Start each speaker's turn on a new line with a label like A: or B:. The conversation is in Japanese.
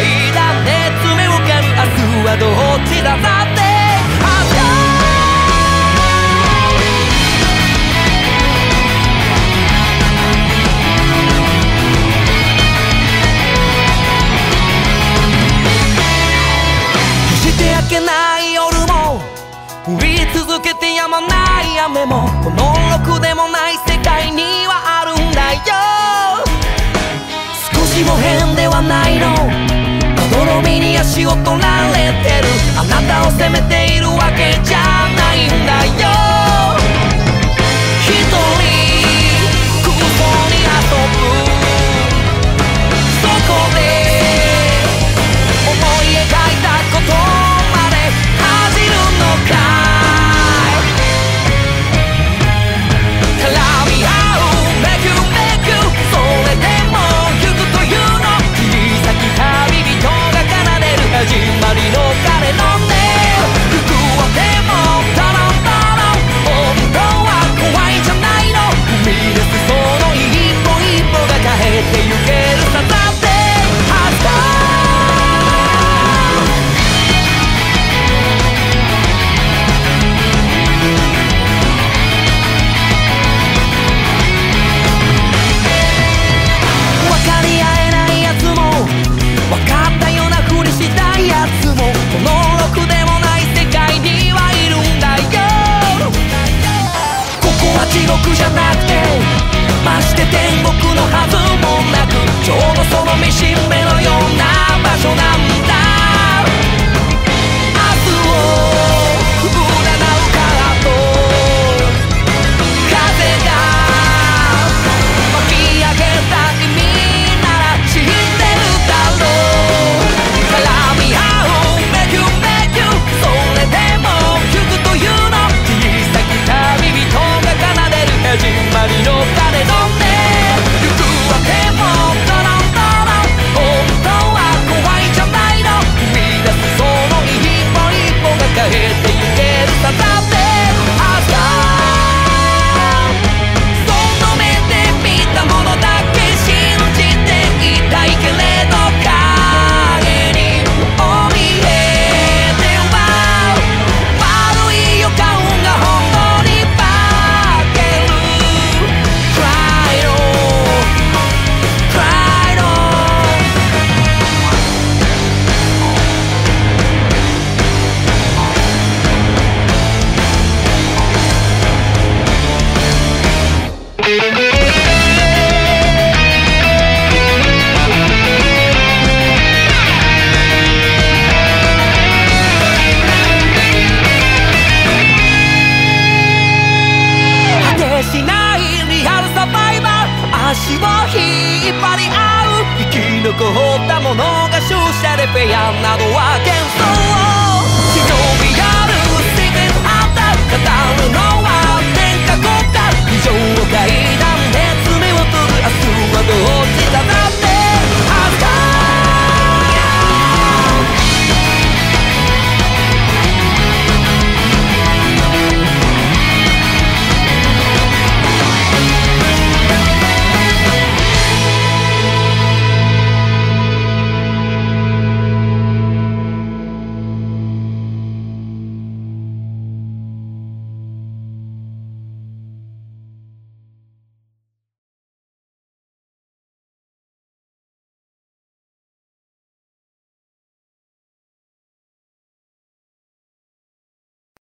A: いだね爪を噛む明日はどっちだだって。決して明けない夜も降り続けてやまない雨もこのろくでもない世界にはあるんだよ。少しも変ではないの。好身に足を取られてる。あなたを責めているわけじゃ足を引っ張り合う。生き残った者が勝者でペアなどは